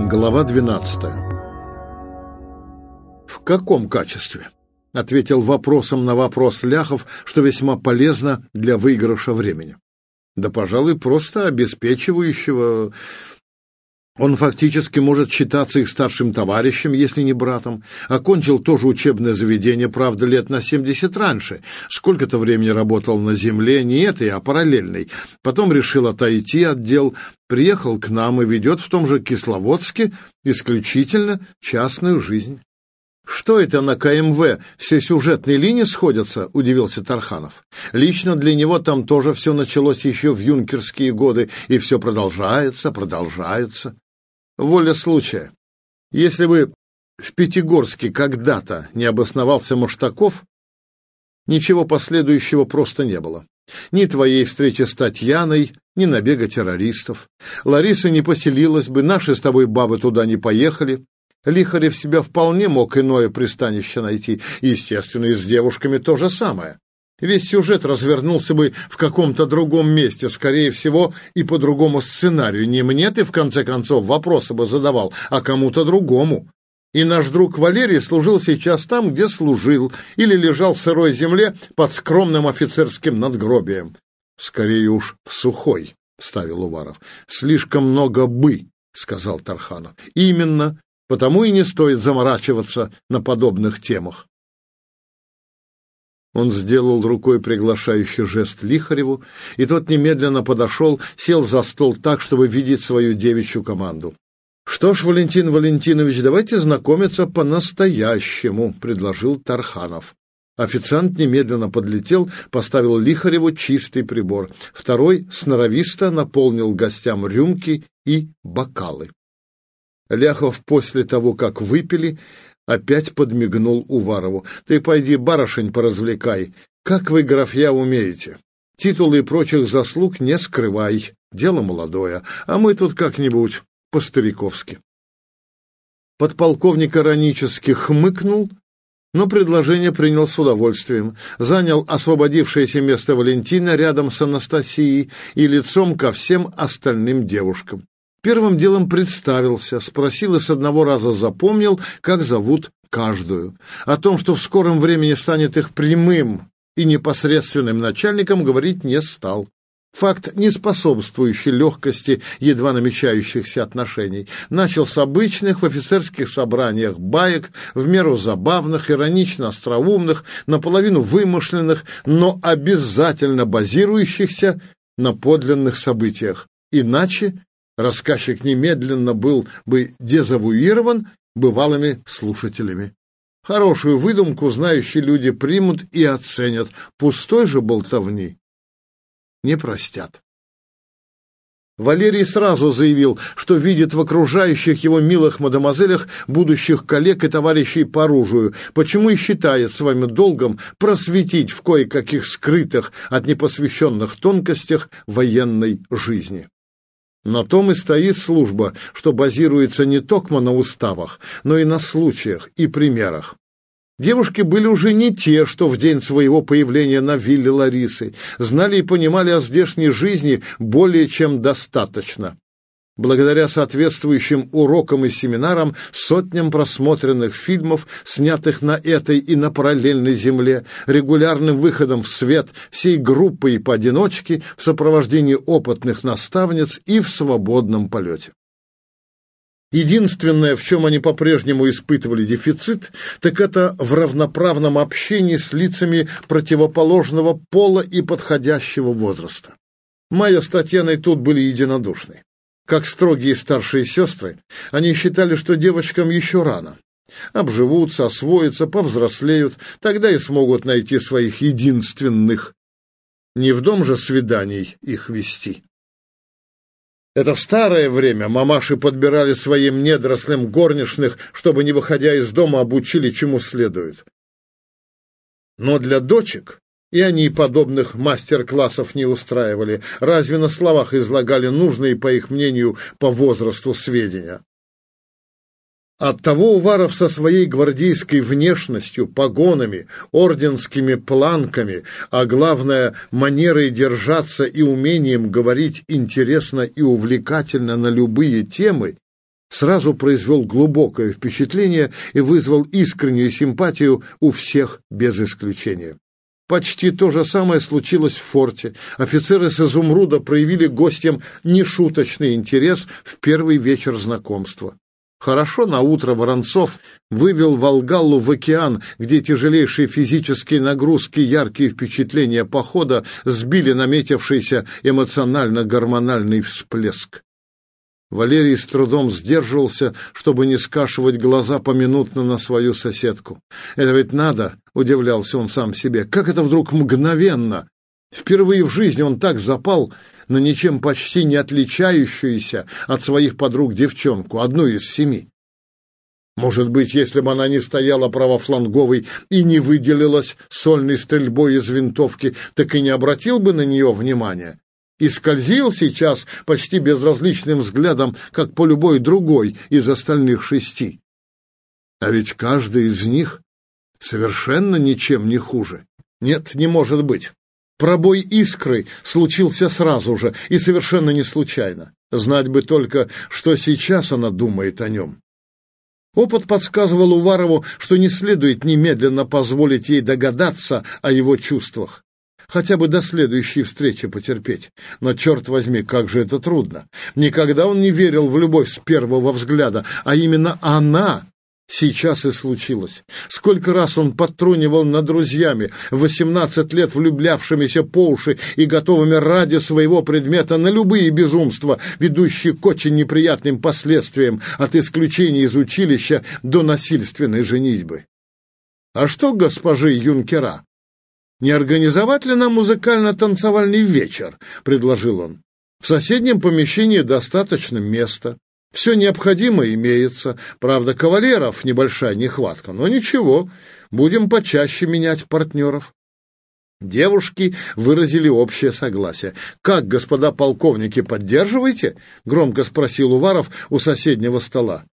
Глава 12 «В каком качестве?» — ответил вопросом на вопрос Ляхов, что весьма полезно для выигрыша времени. «Да, пожалуй, просто обеспечивающего он фактически может считаться их старшим товарищем, если не братом. Окончил тоже учебное заведение, правда, лет на 70 раньше. Сколько-то времени работал на земле, не этой, а параллельной. Потом решил отойти от дел, приехал к нам и ведет в том же Кисловодске исключительно частную жизнь. «Что это на КМВ? Все сюжетные линии сходятся?» — удивился Тарханов. «Лично для него там тоже все началось еще в юнкерские годы, и все продолжается, продолжается». Воля случая. Если бы в Пятигорске когда-то не обосновался Маштаков, ничего последующего просто не было. Ни твоей встречи с Татьяной, ни набега террористов. Лариса не поселилась бы, наши с тобой бабы туда не поехали. Лихарев себя вполне мог иное пристанище найти. Естественно, и с девушками то же самое. Весь сюжет развернулся бы в каком-то другом месте, скорее всего, и по другому сценарию. Не мне ты, в конце концов, вопросы бы задавал, а кому-то другому. И наш друг Валерий служил сейчас там, где служил, или лежал в сырой земле под скромным офицерским надгробием. Скорее уж в сухой, — ставил Уваров. Слишком много «бы», — сказал Тарханов. Именно, потому и не стоит заморачиваться на подобных темах. Он сделал рукой приглашающий жест Лихареву, и тот немедленно подошел, сел за стол так, чтобы видеть свою девичью команду. «Что ж, Валентин Валентинович, давайте знакомиться по-настоящему», — предложил Тарханов. Официант немедленно подлетел, поставил Лихареву чистый прибор. Второй сноровисто наполнил гостям рюмки и бокалы. Ляхов после того, как выпили, Опять подмигнул Уварову. «Ты пойди барышень поразвлекай. Как вы, графья, умеете? Титулы и прочих заслуг не скрывай. Дело молодое. А мы тут как-нибудь по-стариковски». Подполковник иронически хмыкнул, но предложение принял с удовольствием. Занял освободившееся место Валентина рядом с Анастасией и лицом ко всем остальным девушкам. Первым делом представился, спросил и с одного раза запомнил, как зовут каждую. О том, что в скором времени станет их прямым и непосредственным начальником, говорить не стал. Факт, не способствующий легкости едва намечающихся отношений. Начал с обычных в офицерских собраниях баек, в меру забавных, иронично остроумных, наполовину вымышленных, но обязательно базирующихся на подлинных событиях. Иначе Рассказчик немедленно был бы дезавуирован бывалыми слушателями. Хорошую выдумку знающие люди примут и оценят, пустой же болтовни не простят. Валерий сразу заявил, что видит в окружающих его милых мадемуазелях будущих коллег и товарищей по оружию, почему и считает своим долгом просветить в кое-каких скрытых от непосвященных тонкостях военной жизни. На том и стоит служба, что базируется не только на уставах, но и на случаях и примерах. Девушки были уже не те, что в день своего появления на вилле Ларисы, знали и понимали о здешней жизни более чем достаточно благодаря соответствующим урокам и семинарам, сотням просмотренных фильмов, снятых на этой и на параллельной земле, регулярным выходом в свет всей группой и поодиночке в сопровождении опытных наставниц и в свободном полете. Единственное, в чем они по-прежнему испытывали дефицит, так это в равноправном общении с лицами противоположного пола и подходящего возраста. Майя с Татьяной тут были единодушны. Как строгие старшие сестры, они считали, что девочкам еще рано. Обживутся, освоятся, повзрослеют, тогда и смогут найти своих единственных. Не в дом же свиданий их вести. Это в старое время мамаши подбирали своим недорослям горничных, чтобы, не выходя из дома, обучили чему следует. Но для дочек и они подобных мастер-классов не устраивали, разве на словах излагали нужные, по их мнению, по возрасту сведения. Оттого Уваров со своей гвардейской внешностью, погонами, орденскими планками, а главное, манерой держаться и умением говорить интересно и увлекательно на любые темы, сразу произвел глубокое впечатление и вызвал искреннюю симпатию у всех без исключения. Почти то же самое случилось в форте. Офицеры с изумруда проявили гостям нешуточный интерес в первый вечер знакомства. Хорошо на утро Воронцов вывел Волгаллу в океан, где тяжелейшие физические нагрузки, яркие впечатления похода сбили наметившийся эмоционально-гормональный всплеск. Валерий с трудом сдерживался, чтобы не скашивать глаза поминутно на свою соседку. «Это ведь надо!» — удивлялся он сам себе. «Как это вдруг мгновенно!» Впервые в жизни он так запал на ничем почти не отличающуюся от своих подруг девчонку, одну из семи. Может быть, если бы она не стояла правофланговой и не выделилась сольной стрельбой из винтовки, так и не обратил бы на нее внимания и скользил сейчас почти безразличным взглядом, как по любой другой из остальных шести. А ведь каждый из них совершенно ничем не хуже. Нет, не может быть. Пробой искры случился сразу же и совершенно не случайно. Знать бы только, что сейчас она думает о нем. Опыт подсказывал Уварову, что не следует немедленно позволить ей догадаться о его чувствах хотя бы до следующей встречи потерпеть. Но, черт возьми, как же это трудно. Никогда он не верил в любовь с первого взгляда, а именно она сейчас и случилось. Сколько раз он подтрунивал над друзьями, восемнадцать лет влюблявшимися по уши и готовыми ради своего предмета на любые безумства, ведущие к очень неприятным последствиям от исключения из училища до насильственной женитьбы. А что госпожи юнкера? «Не организовать ли нам музыкально-танцевальный вечер?» — предложил он. «В соседнем помещении достаточно места. Все необходимое имеется. Правда, кавалеров небольшая нехватка, но ничего, будем почаще менять партнеров». Девушки выразили общее согласие. «Как, господа полковники, поддерживаете?» — громко спросил Уваров у соседнего стола.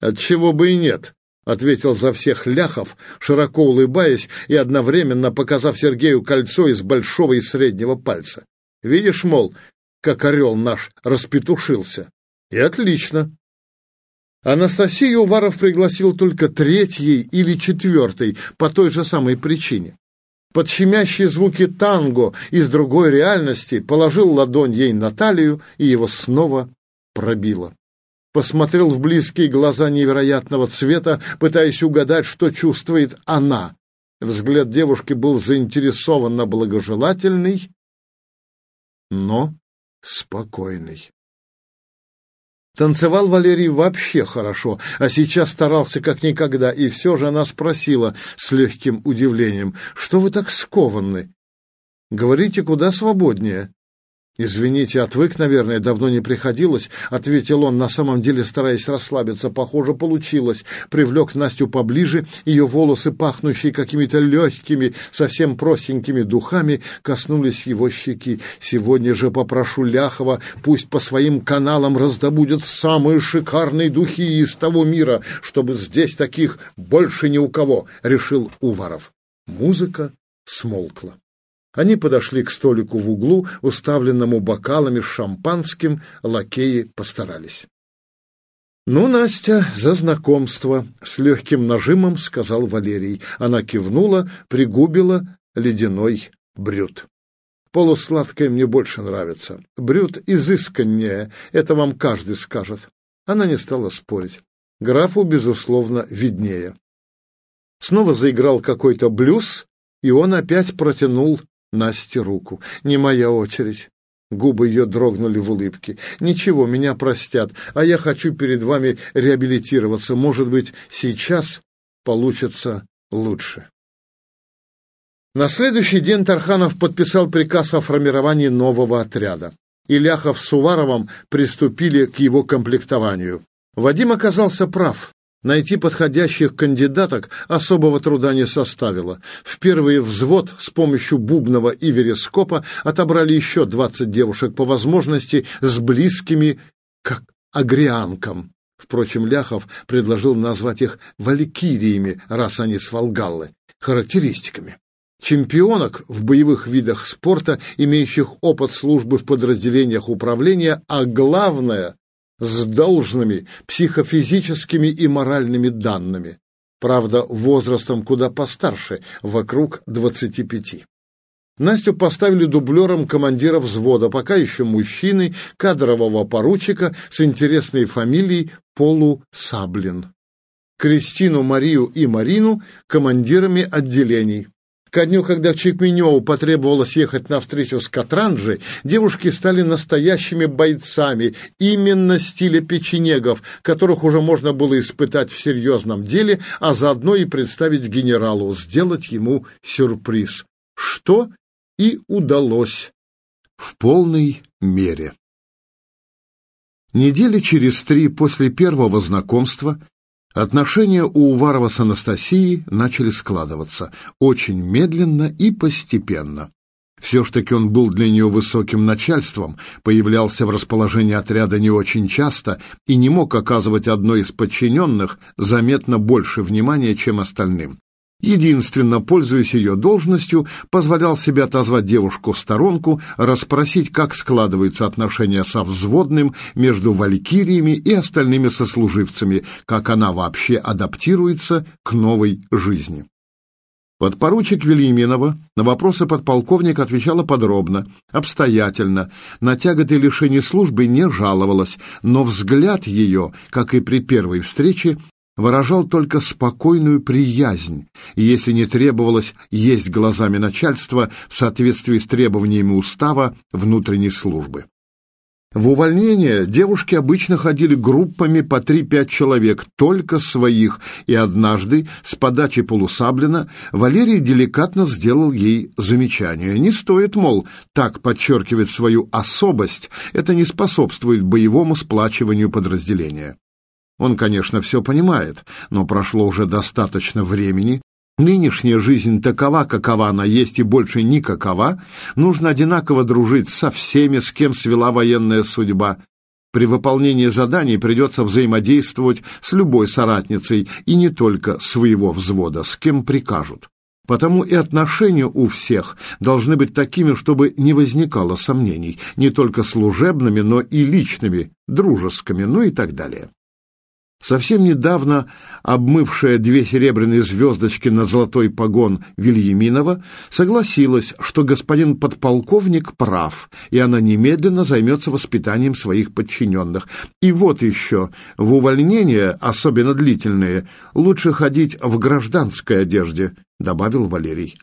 «Отчего бы и нет», — ответил за всех Ляхов, широко улыбаясь и одновременно показав Сергею кольцо из большого и среднего пальца. «Видишь, мол, как орел наш распетушился. И отлично!» Анастасию Уваров пригласил только третьей или четвертой по той же самой причине. Под щемящие звуки танго из другой реальности положил ладонь ей на талию, и его снова пробило посмотрел в близкие глаза невероятного цвета, пытаясь угадать, что чувствует она. Взгляд девушки был заинтересованно благожелательный, но спокойный. Танцевал Валерий вообще хорошо, а сейчас старался как никогда, и все же она спросила с легким удивлением, «Что вы так скованы? Говорите куда свободнее». «Извините, отвык, наверное, давно не приходилось», — ответил он, на самом деле стараясь расслабиться. Похоже, получилось. Привлек Настю поближе, ее волосы, пахнущие какими-то легкими, совсем простенькими духами, коснулись его щеки. «Сегодня же попрошу Ляхова, пусть по своим каналам раздобудет самые шикарные духи из того мира, чтобы здесь таких больше ни у кого», — решил Уваров. Музыка смолкла. Они подошли к столику в углу, уставленному бокалами с шампанским, лакеи постарались. «Ну, Настя, за знакомство!» — с легким нажимом сказал Валерий. Она кивнула, пригубила ледяной брют. «Полусладкое мне больше нравится. Брют изысканнее, это вам каждый скажет». Она не стала спорить. Графу, безусловно, виднее. Снова заиграл какой-то блюз, и он опять протянул Насте руку. «Не моя очередь». Губы ее дрогнули в улыбке. «Ничего, меня простят, а я хочу перед вами реабилитироваться. Может быть, сейчас получится лучше». На следующий день Тарханов подписал приказ о формировании нового отряда. Иляхов с Суваровым приступили к его комплектованию. Вадим оказался прав. Найти подходящих кандидаток особого труда не составило. В первый взвод с помощью бубного и верескопа отобрали еще 20 девушек по возможности с близкими к агрианкам. Впрочем, Ляхов предложил назвать их валькириями, раз они с Волгаллы, характеристиками. Чемпионок в боевых видах спорта, имеющих опыт службы в подразделениях управления, а главное – с должными психофизическими и моральными данными. Правда, возрастом куда постарше, вокруг 25. Настю поставили дублером командира взвода, пока еще мужчины, кадрового поручика с интересной фамилией Полусаблин. Кристину, Марию и Марину командирами отделений. Ко дню, когда Чекменеву потребовалось ехать на встречу с Катранджи, девушки стали настоящими бойцами именно стиля печенегов, которых уже можно было испытать в серьезном деле, а заодно и представить генералу, сделать ему сюрприз. Что и удалось в полной мере. Недели через три после первого знакомства отношения у Уварова с Анастасией начали складываться очень медленно и постепенно. Все ж таки он был для нее высоким начальством, появлялся в расположении отряда не очень часто и не мог оказывать одной из подчиненных заметно больше внимания, чем остальным единственно, пользуясь ее должностью, позволял себе отозвать девушку в сторонку, расспросить, как складываются отношения со взводным между валькириями и остальными сослуживцами, как она вообще адаптируется к новой жизни. Подпоручик Вильяминова на вопросы подполковника отвечала подробно, обстоятельно, на тяготы лишения службы не жаловалась, но взгляд ее, как и при первой встрече, выражал только спокойную приязнь, и если не требовалось есть глазами начальства в соответствии с требованиями устава внутренней службы. В увольнение девушки обычно ходили группами по 3-5 человек, только своих, и однажды, с подачи полусаблина, Валерий деликатно сделал ей замечание. Не стоит, мол, так подчеркивать свою особость, это не способствует боевому сплачиванию подразделения. Он, конечно, все понимает, но прошло уже достаточно времени. Нынешняя жизнь такова, какова она есть, и больше никакова. Нужно одинаково дружить со всеми, с кем свела военная судьба. При выполнении заданий придется взаимодействовать с любой соратницей, и не только своего взвода, с кем прикажут. Потому и отношения у всех должны быть такими, чтобы не возникало сомнений, не только служебными, но и личными, дружескими, ну и так далее. Совсем недавно обмывшая две серебряные звездочки на золотой погон Вильяминова согласилась, что господин подполковник прав, и она немедленно займется воспитанием своих подчиненных. И вот еще, в увольнение, особенно длительные, лучше ходить в гражданской одежде, добавил Валерий.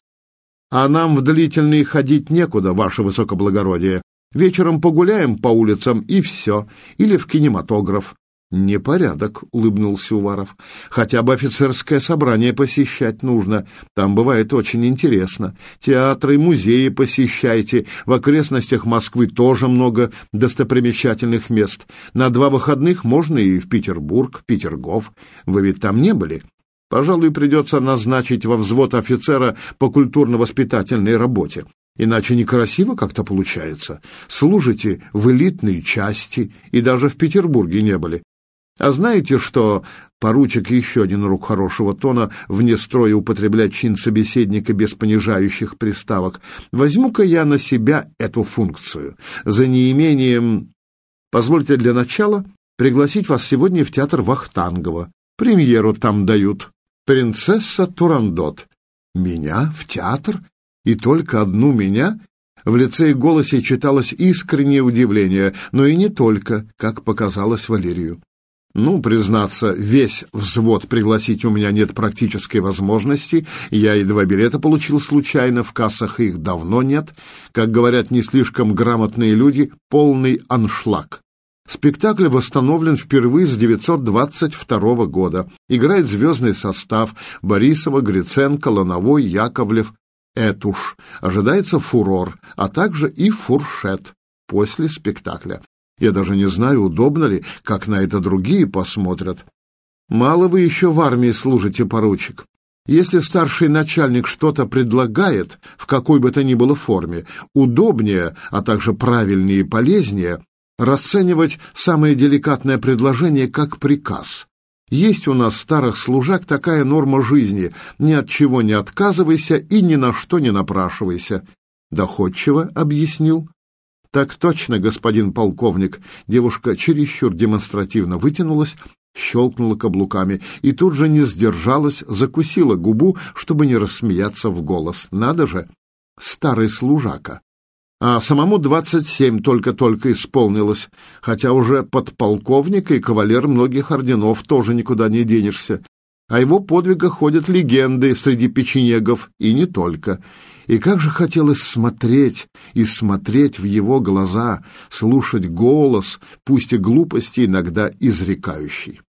А нам в длительные ходить некуда, ваше высокоблагородие. Вечером погуляем по улицам и все, или в кинематограф. «Непорядок», — улыбнулся Уваров. «Хотя бы офицерское собрание посещать нужно. Там бывает очень интересно. Театры, музеи посещайте. В окрестностях Москвы тоже много достопримечательных мест. На два выходных можно и в Петербург, Петергоф. Вы ведь там не были?» Пожалуй, придется назначить во взвод офицера по культурно-воспитательной работе. Иначе некрасиво как-то получается. Служите в элитной части и даже в Петербурге не были. А знаете что, поручик еще один рук хорошего тона, вне строя употреблять чин собеседника без понижающих приставок, возьму-ка я на себя эту функцию. За неимением... Позвольте для начала пригласить вас сегодня в театр Вахтангова. Премьеру там дают. «Принцесса Турандот». «Меня? В театр? И только одну меня?» В лице и голосе читалось искреннее удивление, но и не только, как показалось Валерию. Ну, признаться, весь взвод пригласить у меня нет практической возможности. Я и два билета получил случайно, в кассах их давно нет. Как говорят не слишком грамотные люди, полный аншлаг. Спектакль восстановлен впервые с 922 года. Играет звездный состав Борисова, Гриценко, Лановой, Яковлев, Этуш. Ожидается фурор, а также и фуршет после спектакля. Я даже не знаю, удобно ли, как на это другие посмотрят. Мало вы еще в армии служите, поручик. Если старший начальник что-то предлагает, в какой бы то ни было форме, удобнее, а также правильнее и полезнее, расценивать самое деликатное предложение как приказ. Есть у нас, старых служак, такая норма жизни – ни от чего не отказывайся и ни на что не напрашивайся. Доходчиво объяснил. Так точно, господин полковник. Девушка чересчур демонстративно вытянулась, щелкнула каблуками и тут же не сдержалась, закусила губу, чтобы не рассмеяться в голос. Надо же, старый служака а самому двадцать семь только-только исполнилось, хотя уже подполковник и кавалер многих орденов тоже никуда не денешься. О его подвигах ходят легенды среди печенегов, и не только. И как же хотелось смотреть и смотреть в его глаза, слушать голос, пусть и глупости иногда изрекающий.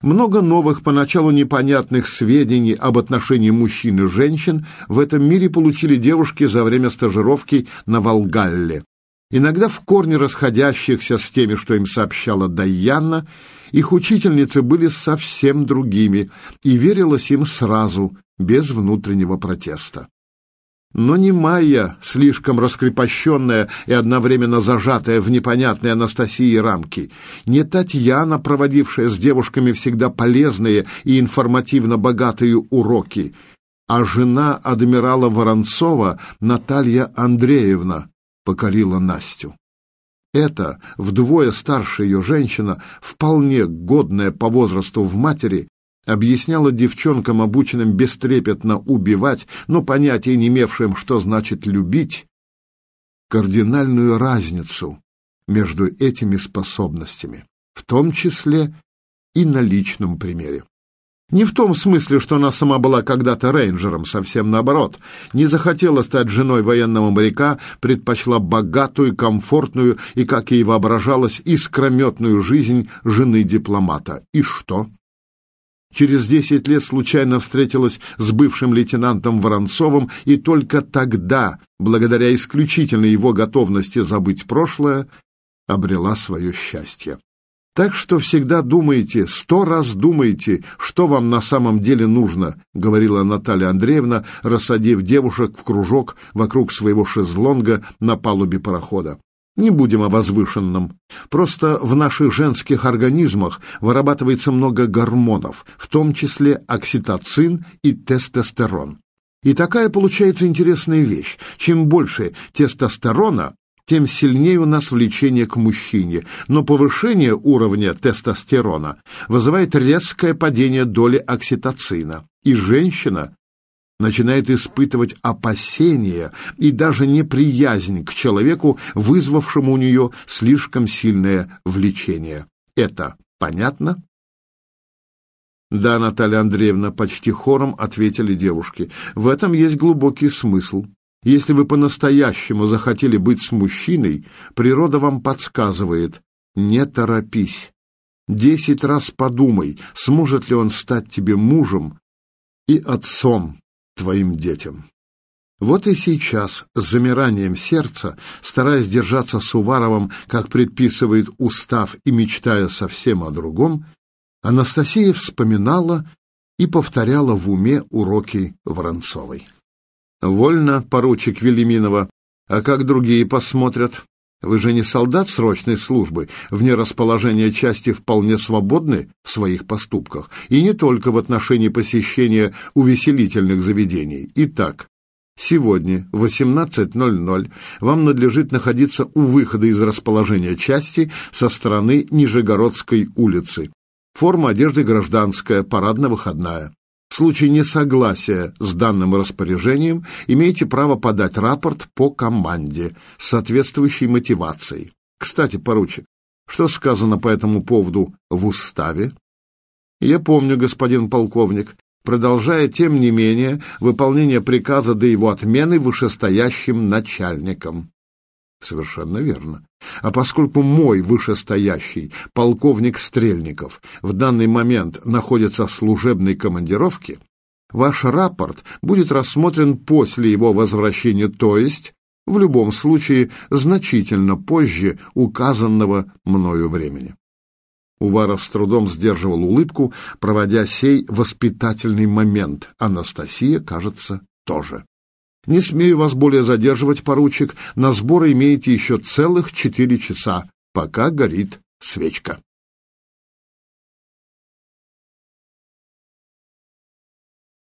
Много новых, поначалу непонятных сведений об отношении мужчин и женщин в этом мире получили девушки за время стажировки на Волгалле. Иногда в корне расходящихся с теми, что им сообщала Дайяна, их учительницы были совсем другими, и верилось им сразу, без внутреннего протеста. Но не Майя, слишком раскрепощенная и одновременно зажатая в непонятной Анастасии рамки, не Татьяна, проводившая с девушками всегда полезные и информативно богатые уроки, а жена адмирала Воронцова Наталья Андреевна покорила Настю. Эта, вдвое старше ее женщина, вполне годная по возрасту в матери, объясняла девчонкам, обученным бестрепетно убивать, но понятия не имевшим, что значит любить, кардинальную разницу между этими способностями, в том числе и на личном примере. Не в том смысле, что она сама была когда-то рейнджером, совсем наоборот. Не захотела стать женой военного моряка, предпочла богатую, комфортную и, как ей воображалось, искрометную жизнь жены дипломата. И что? Через десять лет случайно встретилась с бывшим лейтенантом Воронцовым и только тогда, благодаря исключительной его готовности забыть прошлое, обрела свое счастье. Так что всегда думайте, сто раз думайте, что вам на самом деле нужно, говорила Наталья Андреевна, рассадив девушек в кружок вокруг своего шезлонга на палубе парохода. Не будем о возвышенном. Просто в наших женских организмах вырабатывается много гормонов, в том числе окситоцин и тестостерон. И такая получается интересная вещь. Чем больше тестостерона, тем сильнее у нас влечение к мужчине, но повышение уровня тестостерона вызывает резкое падение доли окситоцина, и женщина начинает испытывать опасения и даже неприязнь к человеку, вызвавшему у нее слишком сильное влечение. Это понятно? Да, Наталья Андреевна, почти хором ответили девушки. В этом есть глубокий смысл. Если вы по-настоящему захотели быть с мужчиной, природа вам подсказывает, не торопись. Десять раз подумай, сможет ли он стать тебе мужем и отцом твоим детям. Вот и сейчас, с замиранием сердца, стараясь держаться с Уваровым, как предписывает устав, и мечтая совсем о другом, Анастасия вспоминала и повторяла в уме уроки Воронцовой. «Вольно, поручик Велиминова, а как другие посмотрят? Вы же не солдат срочной службы, вне расположения части вполне свободны в своих поступках, и не только в отношении посещения увеселительных заведений. Итак, сегодня в 18.00 вам надлежит находиться у выхода из расположения части со стороны Нижегородской улицы. Форма одежды гражданская, парадно-выходная. В случае несогласия с данным распоряжением имеете право подать рапорт по команде с соответствующей мотивацией. Кстати, поручик, что сказано по этому поводу в уставе? Я помню, господин полковник, продолжая, тем не менее, выполнение приказа до его отмены вышестоящим начальником. Совершенно верно. А поскольку мой вышестоящий, полковник Стрельников, в данный момент находится в служебной командировке, ваш рапорт будет рассмотрен после его возвращения, то есть, в любом случае, значительно позже указанного мною времени. Уваров с трудом сдерживал улыбку, проводя сей воспитательный момент. Анастасия, кажется, тоже. Не смею вас более задерживать, поручик. На сборы имеете еще целых четыре часа. пока горит свечка.